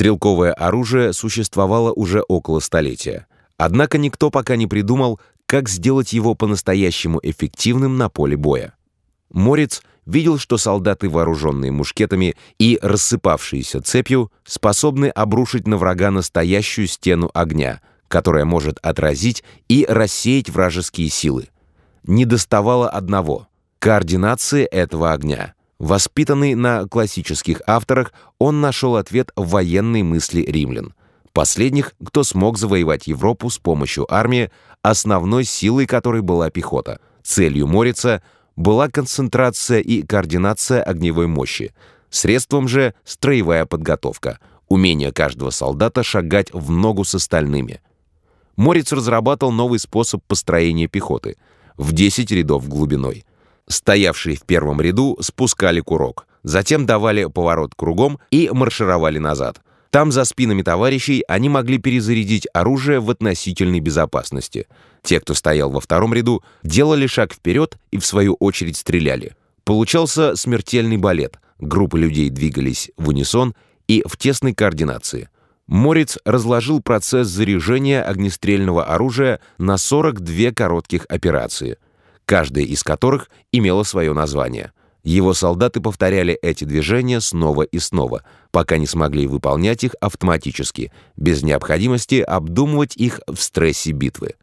Стрелковое оружие существовало уже около столетия. Однако никто пока не придумал, как сделать его по-настоящему эффективным на поле боя. Морец видел, что солдаты, вооруженные мушкетами и рассыпавшиеся цепью, способны обрушить на врага настоящую стену огня, которая может отразить и рассеять вражеские силы. Не доставало одного — координации этого огня. Воспитанный на классических авторах, он нашел ответ в военной мысли римлян. Последних, кто смог завоевать Европу с помощью армии, основной силой которой была пехота. Целью Морица — была концентрация и координация огневой мощи, средством же строевая подготовка, умение каждого солдата шагать в ногу с остальными. Морец разрабатывал новый способ построения пехоты в 10 рядов глубиной. Стоявшие в первом ряду спускали курок, затем давали поворот кругом и маршировали назад. Там, за спинами товарищей, они могли перезарядить оружие в относительной безопасности – те, кто стоял во втором ряду, делали шаг вперед и, в свою очередь, стреляли. Получался смертельный балет. Группы людей двигались в унисон и в тесной координации. Морец разложил процесс заряжения огнестрельного оружия на 42 коротких операции, каждая из которых имела свое название. Его солдаты повторяли эти движения снова и снова, пока не смогли выполнять их автоматически, без необходимости обдумывать их в стрессе битвы.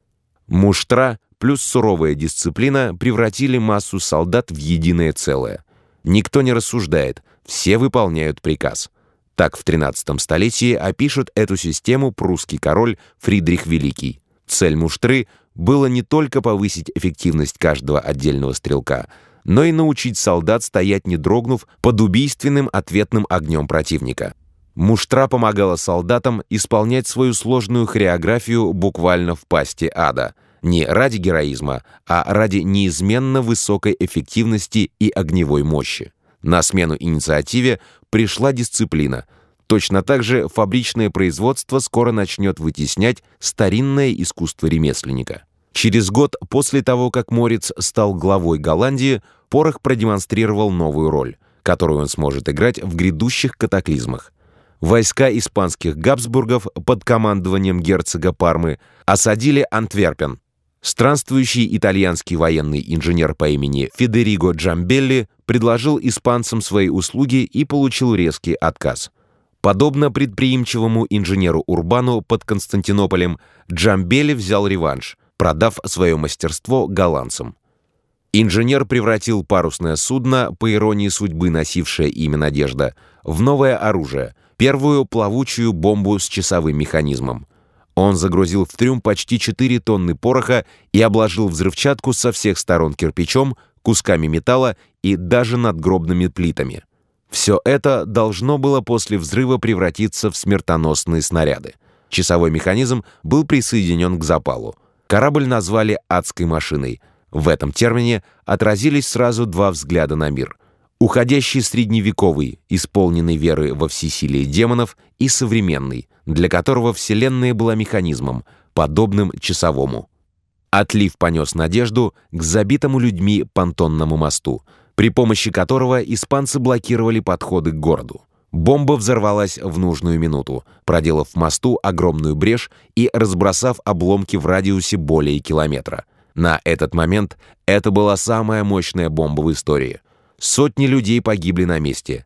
Муштра плюс суровая дисциплина превратили массу солдат в единое целое. Никто не рассуждает, все выполняют приказ. Так в 13 столетии опишет эту систему прусский король Фридрих Великий. Цель муштры было не только повысить эффективность каждого отдельного стрелка, но и научить солдат стоять не дрогнув под убийственным ответным огнем противника. Муштра помогала солдатам исполнять свою сложную хореографию буквально в пасти ада. Не ради героизма, а ради неизменно высокой эффективности и огневой мощи. На смену инициативе пришла дисциплина. Точно так же фабричное производство скоро начнет вытеснять старинное искусство ремесленника. Через год после того, как Морец стал главой Голландии, Порох продемонстрировал новую роль, которую он сможет играть в грядущих катаклизмах войска испанских Габсбургов под командованием герцога Пармы осадили Антверпен. Странствующий итальянский военный инженер по имени Федериго Джамбелли предложил испанцам свои услуги и получил резкий отказ. Подобно предприимчивому инженеру Урбану под Константинополем, Джамбелли взял реванш, продав свое мастерство голландцам. Инженер превратил парусное судно, по иронии судьбы носившее имя «Надежда», в новое оружие — первую плавучую бомбу с часовым механизмом. Он загрузил в трюм почти 4 тонны пороха и обложил взрывчатку со всех сторон кирпичом, кусками металла и даже надгробными плитами. Все это должно было после взрыва превратиться в смертоносные снаряды. Часовой механизм был присоединен к запалу. Корабль назвали «адской машиной». В этом термине отразились сразу два взгляда на мир — Уходящий средневековый, исполненный веры во всесилие демонов, и современный, для которого Вселенная была механизмом, подобным часовому. Отлив понес надежду к забитому людьми понтонному мосту, при помощи которого испанцы блокировали подходы к городу. Бомба взорвалась в нужную минуту, проделав в мосту огромную брешь и разбросав обломки в радиусе более километра. На этот момент это была самая мощная бомба в истории. Сотни людей погибли на месте.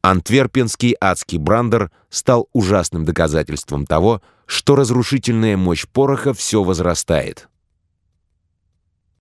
Антверпенский адский брандер стал ужасным доказательством того, что разрушительная мощь пороха все возрастает.